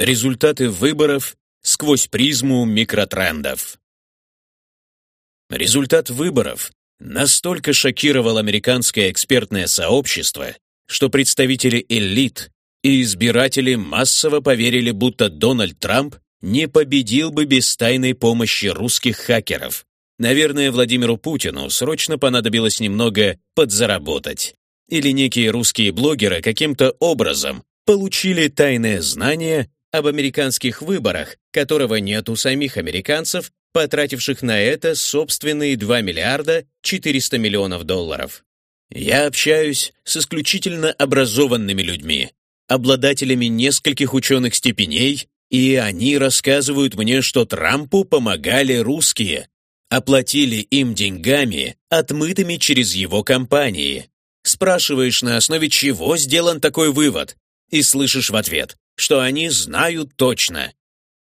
Результаты выборов сквозь призму микротрендов. Результат выборов настолько шокировал американское экспертное сообщество, что представители элит и избиратели массово поверили, будто Дональд Трамп не победил бы без тайной помощи русских хакеров. Наверное, Владимиру Путину срочно понадобилось немного подзаработать. Или некие русские блогеры каким-то образом получили тайное знание об американских выборах, которого нет у самих американцев, потративших на это собственные 2 миллиарда 400 миллионов долларов. Я общаюсь с исключительно образованными людьми, обладателями нескольких ученых степеней, и они рассказывают мне, что Трампу помогали русские, оплатили им деньгами, отмытыми через его компании. Спрашиваешь, на основе чего сделан такой вывод, и слышишь в ответ что они знают точно.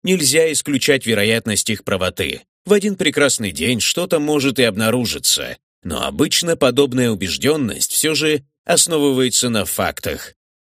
Нельзя исключать вероятность их правоты. В один прекрасный день что-то может и обнаружиться, но обычно подобная убежденность все же основывается на фактах.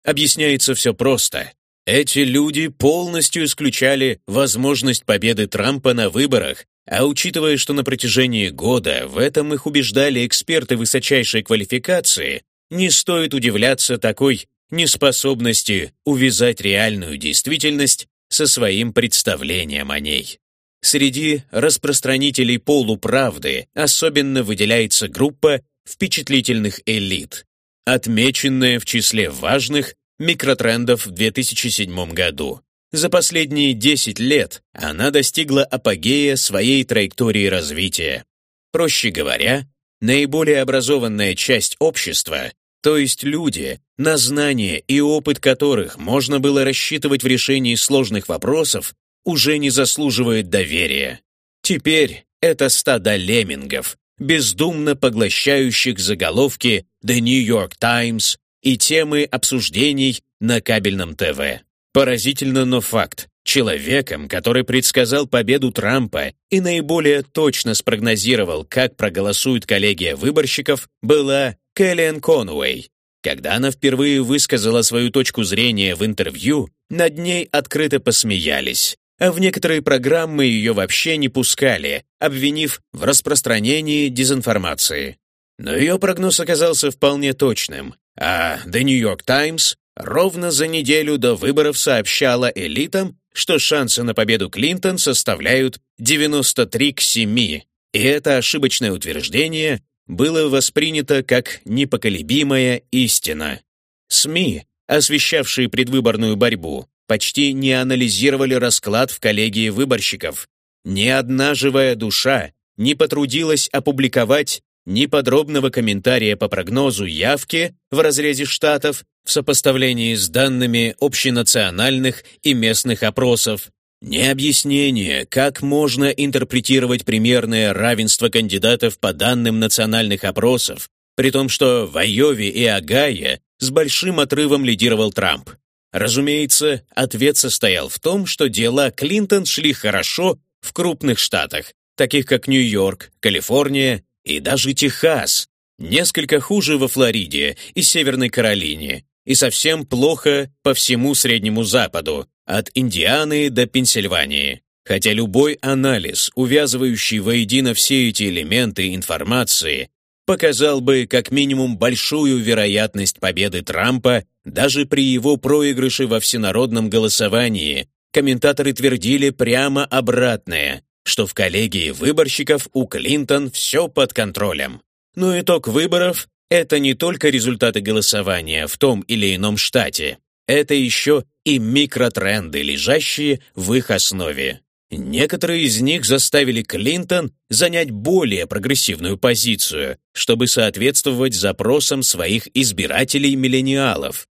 Объясняется все просто. Эти люди полностью исключали возможность победы Трампа на выборах, а учитывая, что на протяжении года в этом их убеждали эксперты высочайшей квалификации, не стоит удивляться такой неспособности увязать реальную действительность со своим представлением о ней. Среди распространителей полуправды особенно выделяется группа впечатлительных элит, отмеченная в числе важных микротрендов в 2007 году. За последние 10 лет она достигла апогея своей траектории развития. Проще говоря, наиболее образованная часть общества то есть люди, на знания и опыт которых можно было рассчитывать в решении сложных вопросов, уже не заслуживает доверия. Теперь это стадо леммингов, бездумно поглощающих заголовки The New York Times и темы обсуждений на кабельном ТВ. Поразительно, но факт. Человеком, который предсказал победу Трампа и наиболее точно спрогнозировал, как проголосует коллегия выборщиков, была Кэллиан Конуэй. Когда она впервые высказала свою точку зрения в интервью, над ней открыто посмеялись, а в некоторые программы ее вообще не пускали, обвинив в распространении дезинформации. Но ее прогноз оказался вполне точным, а The New York Times ровно за неделю до выборов сообщала элитам, что шансы на победу Клинтон составляют 93 к 7, и это ошибочное утверждение было воспринято как непоколебимая истина. СМИ, освещавшие предвыборную борьбу, почти не анализировали расклад в коллегии выборщиков. Ни одна живая душа не потрудилась опубликовать ни подробного комментария по прогнозу явки в разрезе штатов в сопоставлении с данными общенациональных и местных опросов, не объяснение, как можно интерпретировать примерное равенство кандидатов по данным национальных опросов, при том, что в Айове и Огайо с большим отрывом лидировал Трамп. Разумеется, ответ состоял в том, что дела Клинтон шли хорошо в крупных штатах, таких как Нью-Йорк, Калифорния и даже Техас, несколько хуже во Флориде и Северной Каролине, и совсем плохо по всему Среднему Западу, от Индианы до Пенсильвании. Хотя любой анализ, увязывающий воедино все эти элементы информации, показал бы как минимум большую вероятность победы Трампа даже при его проигрыше во всенародном голосовании. Комментаторы твердили прямо обратное, что в коллегии выборщиков у Клинтон все под контролем. Но итог выборов — это не только результаты голосования в том или ином штате, это еще и микротренды, лежащие в их основе. Некоторые из них заставили Клинтон занять более прогрессивную позицию, чтобы соответствовать запросам своих избирателей-миллениалов.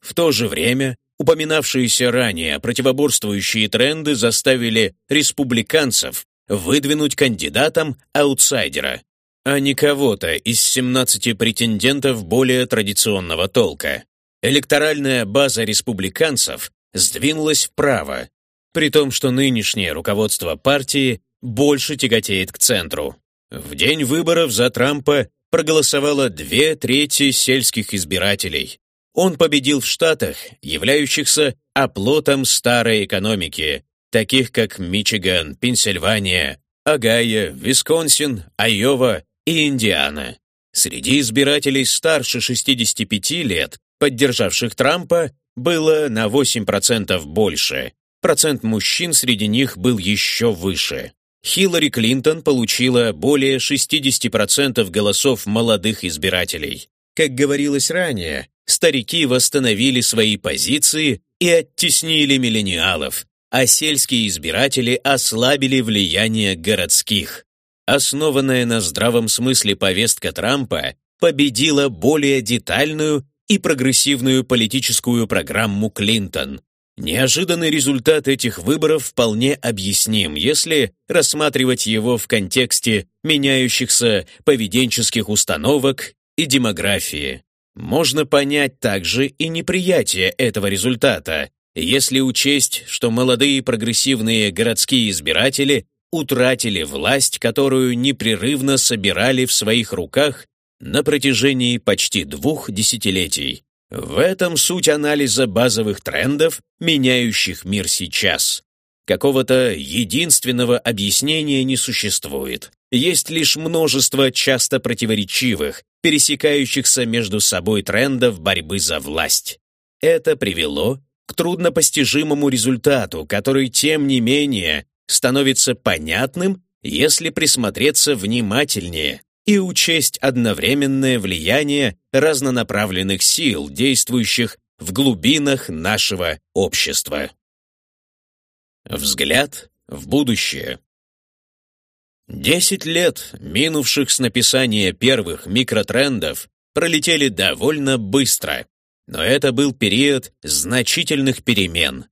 В то же время упоминавшиеся ранее противоборствующие тренды заставили республиканцев выдвинуть кандидатом аутсайдера, а не кого-то из 17 претендентов более традиционного толка электоральная база республиканцев сдвинулась вправо, при том, что нынешнее руководство партии больше тяготеет к центру. В день выборов за Трампа проголосовало две трети сельских избирателей. Он победил в Штатах, являющихся оплотом старой экономики, таких как Мичиган, Пенсильвания, Огайо, Висконсин, Айова и Индиана. Среди избирателей старше 65 лет, поддержавших Трампа, было на 8% больше. Процент мужчин среди них был еще выше. Хиллари Клинтон получила более 60% голосов молодых избирателей. Как говорилось ранее, старики восстановили свои позиции и оттеснили миллениалов, а сельские избиратели ослабили влияние городских. Основанная на здравом смысле повестка Трампа победила более детальную и прогрессивную политическую программу Клинтон. Неожиданный результат этих выборов вполне объясним, если рассматривать его в контексте меняющихся поведенческих установок и демографии. Можно понять также и неприятие этого результата, если учесть, что молодые прогрессивные городские избиратели утратили власть, которую непрерывно собирали в своих руках на протяжении почти двух десятилетий. В этом суть анализа базовых трендов, меняющих мир сейчас. Какого-то единственного объяснения не существует. Есть лишь множество часто противоречивых, пересекающихся между собой трендов борьбы за власть. Это привело к труднопостижимому результату, который, тем не менее, становится понятным, если присмотреться внимательнее и учесть одновременное влияние разнонаправленных сил, действующих в глубинах нашего общества. Взгляд в будущее. Десять лет, минувших с написания первых микротрендов, пролетели довольно быстро, но это был период значительных перемен.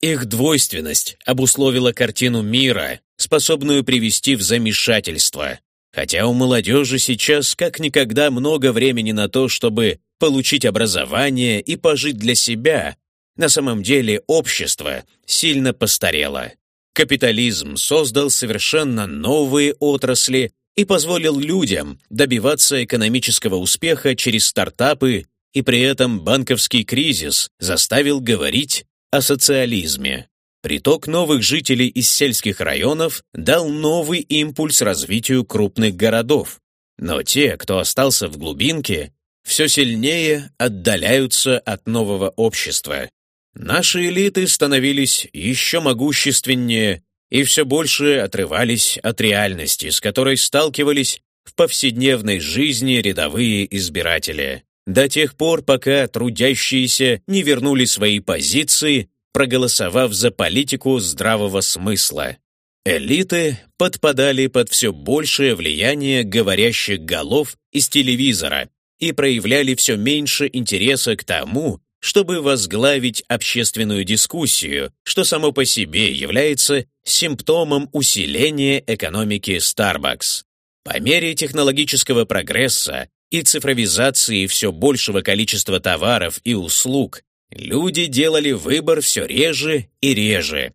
Их двойственность обусловила картину мира, способную привести в замешательство. Хотя у молодежи сейчас как никогда много времени на то, чтобы получить образование и пожить для себя, на самом деле общество сильно постарело. Капитализм создал совершенно новые отрасли и позволил людям добиваться экономического успеха через стартапы, и при этом банковский кризис заставил говорить о социализме. Приток новых жителей из сельских районов дал новый импульс развитию крупных городов. Но те, кто остался в глубинке, все сильнее отдаляются от нового общества. Наши элиты становились еще могущественнее и все больше отрывались от реальности, с которой сталкивались в повседневной жизни рядовые избиратели. До тех пор, пока трудящиеся не вернули свои позиции, проголосовав за политику здравого смысла. Элиты подпадали под все большее влияние говорящих голов из телевизора и проявляли все меньше интереса к тому, чтобы возглавить общественную дискуссию, что само по себе является симптомом усиления экономики Starbucks. По мере технологического прогресса и цифровизации все большего количества товаров и услуг, люди делали выбор все реже и реже.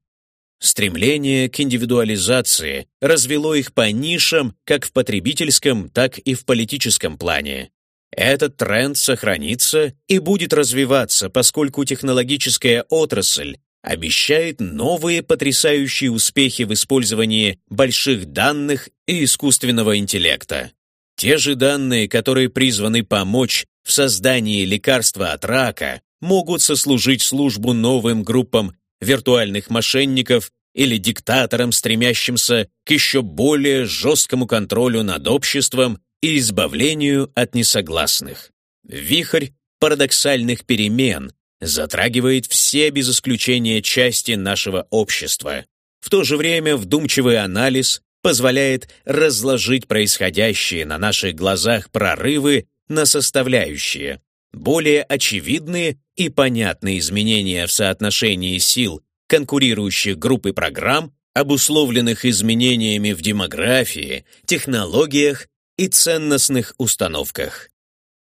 Стремление к индивидуализации развело их по нишам как в потребительском, так и в политическом плане. Этот тренд сохранится и будет развиваться, поскольку технологическая отрасль обещает новые потрясающие успехи в использовании больших данных и искусственного интеллекта. Те же данные, которые призваны помочь в создании лекарства от рака, могут сослужить службу новым группам виртуальных мошенников или диктаторам, стремящимся к еще более жесткому контролю над обществом и избавлению от несогласных. Вихрь парадоксальных перемен затрагивает все без исключения части нашего общества. В то же время вдумчивый анализ позволяет разложить происходящие на наших глазах прорывы на составляющие, более очевидные и понятные изменения в соотношении сил конкурирующих групп и программ, обусловленных изменениями в демографии, технологиях и ценностных установках.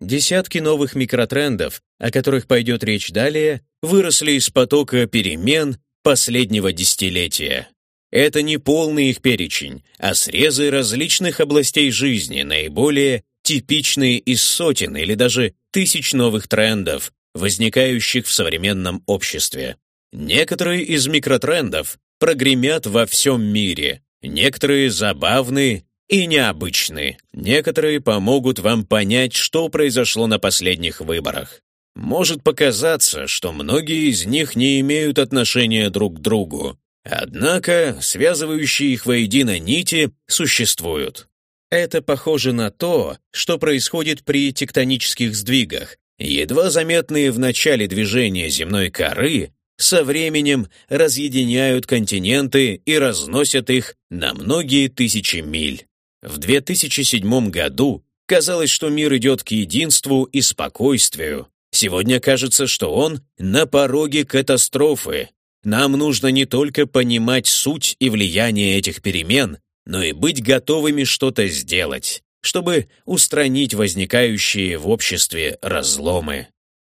Десятки новых микротрендов, о которых пойдет речь далее, выросли из потока перемен последнего десятилетия. Это не полный их перечень, а срезы различных областей жизни, наиболее типичные из сотен или даже тысяч новых трендов, возникающих в современном обществе. Некоторые из микротрендов прогремят во всем мире, некоторые забавны и необычны, некоторые помогут вам понять, что произошло на последних выборах. Может показаться, что многие из них не имеют отношения друг к другу, однако связывающие их воедино нити существуют. Это похоже на то, что происходит при тектонических сдвигах, едва заметные в начале движения земной коры, со временем разъединяют континенты и разносят их на многие тысячи миль. В 2007 году казалось, что мир идет к единству и спокойствию. Сегодня кажется, что он на пороге катастрофы. Нам нужно не только понимать суть и влияние этих перемен, но и быть готовыми что-то сделать, чтобы устранить возникающие в обществе разломы.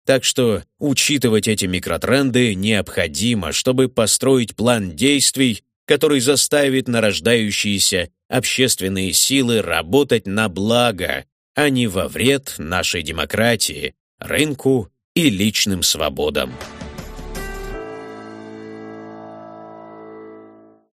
Так что учитывать эти микротренды необходимо, чтобы построить план действий, который заставит нарождающиеся общественные силы работать на благо, а не во вред нашей демократии, рынку и личным свободам.